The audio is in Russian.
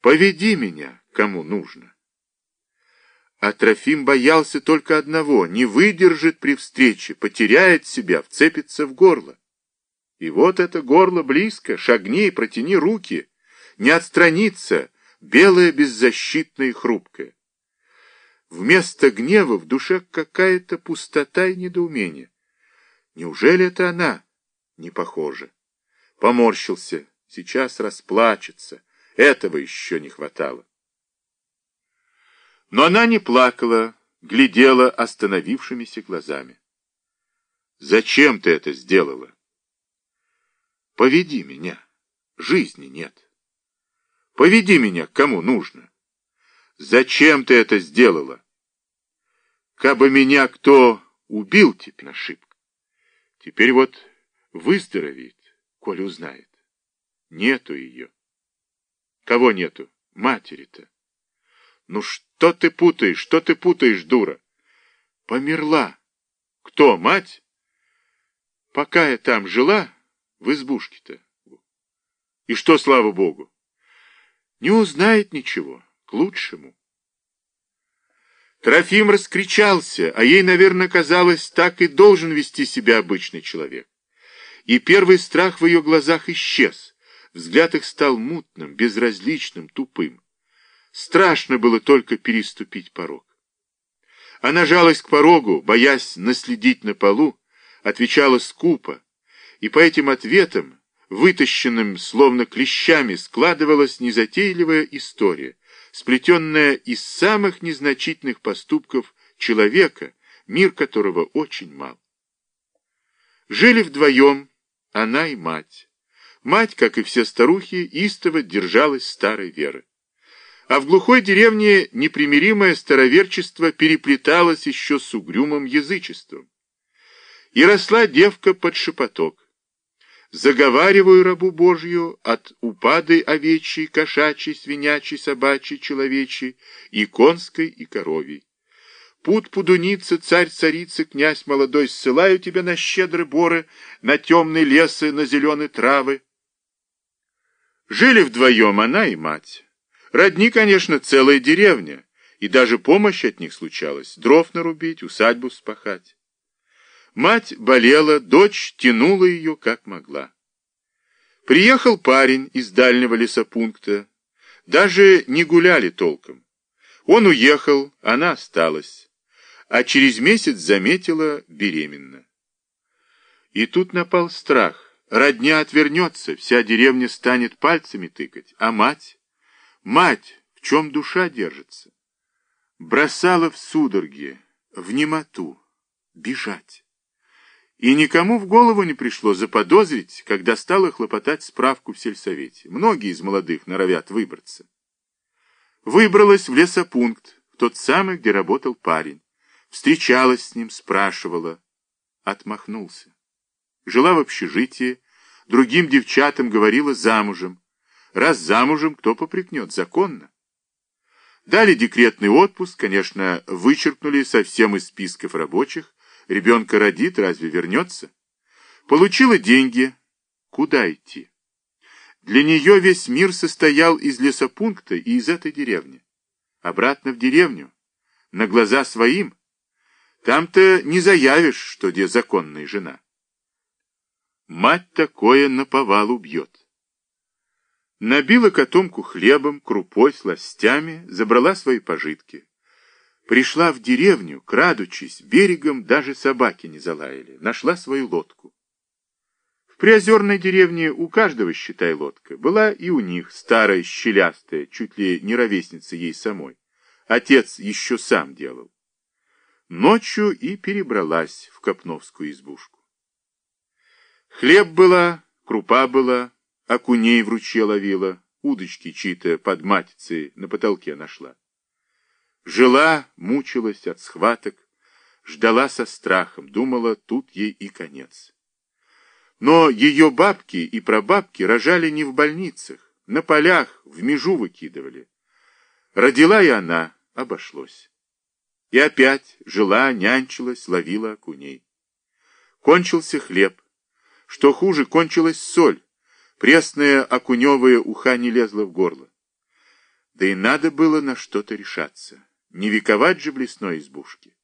Поведи меня, кому нужно. А Трофим боялся только одного — не выдержит при встрече, потеряет себя, вцепится в горло. И вот это горло близко, шагни, протяни руки, не отстраниться, белое, беззащитное и хрупкое. Вместо гнева в душе какая-то пустота и недоумение. Неужели это она? Не похоже. Поморщился, сейчас расплачется. Этого еще не хватало. Но она не плакала, глядела остановившимися глазами. «Зачем ты это сделала?» «Поведи меня. Жизни нет. Поведи меня, кому нужно. Зачем ты это сделала? Кабы меня кто убил, теперь ошибка. Теперь вот выздоровеет, коль узнает. Нету ее. Кого нету? Матери-то. Ну что ты путаешь, что ты путаешь, дура? Померла. Кто, мать? Пока я там жила, в избушке-то. И что, слава богу? Не узнает ничего, к лучшему. Трофим раскричался, а ей, наверное, казалось, так и должен вести себя обычный человек. И первый страх в ее глазах исчез. Взгляд их стал мутным, безразличным, тупым. Страшно было только переступить порог. Она жалась к порогу, боясь наследить на полу, отвечала скупо, и по этим ответам, вытащенным словно клещами, складывалась незатейливая история, сплетенная из самых незначительных поступков человека, мир которого очень мал. Жили вдвоем она и мать. Мать, как и все старухи, истово держалась старой веры. А в глухой деревне непримиримое староверчество переплеталось еще с угрюмым язычеством. И росла девка под шепоток. Заговариваю рабу Божью от упады овечьей, кошачьей, свинячей, собачьей, человечьей, и конской, и коровьей. Пут пудуница, царь-царица, князь молодой, ссылаю тебя на щедрые боры, на темные лесы, на зеленые травы. Жили вдвоем она и мать. Родни, конечно, целая деревня, и даже помощь от них случалась, дров нарубить, усадьбу спахать. Мать болела, дочь тянула ее как могла. Приехал парень из дальнего лесопункта, даже не гуляли толком. Он уехал, она осталась, а через месяц заметила беременна. И тут напал страх. Родня отвернется, вся деревня станет пальцами тыкать, а мать... Мать, в чем душа держится? Бросала в судороги, в немоту, бежать. И никому в голову не пришло заподозрить, когда стала хлопотать справку в сельсовете. Многие из молодых норовят выбраться. Выбралась в лесопункт, в тот самый, где работал парень. Встречалась с ним, спрашивала. Отмахнулся. Жила в общежитии, другим девчатам говорила замужем. Раз замужем, кто попрекнет? Законно. Дали декретный отпуск, конечно, вычеркнули совсем из списков рабочих. Ребенка родит, разве вернется? Получила деньги. Куда идти? Для нее весь мир состоял из лесопункта и из этой деревни. Обратно в деревню, на глаза своим. Там-то не заявишь, что где законная жена. Мать такое наповал убьет. Набила котомку хлебом, крупой, сластями, забрала свои пожитки. Пришла в деревню, крадучись, берегом даже собаки не залаяли, нашла свою лодку. В приозерной деревне у каждого, считай, лодка. Была и у них старая, щелястая, чуть ли не ровесница ей самой. Отец еще сам делал. Ночью и перебралась в Копновскую избушку. Хлеб была, крупа была, окуней в ручье ловила, удочки чьи-то под матицей на потолке нашла. Жила, мучилась от схваток, ждала со страхом, думала, тут ей и конец. Но ее бабки и прабабки рожали не в больницах, на полях, в межу выкидывали. Родила и она, обошлось. И опять жила, нянчилась, ловила окуней. Кончился хлеб. Что хуже, кончилась соль. Пресная окуневая уха не лезла в горло. Да и надо было на что-то решаться. Не вековать же в лесной избушке.